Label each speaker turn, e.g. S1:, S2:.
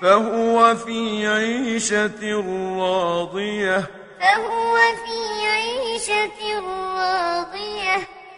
S1: فهو في عيشة راضية.
S2: فهو في عيشة راضية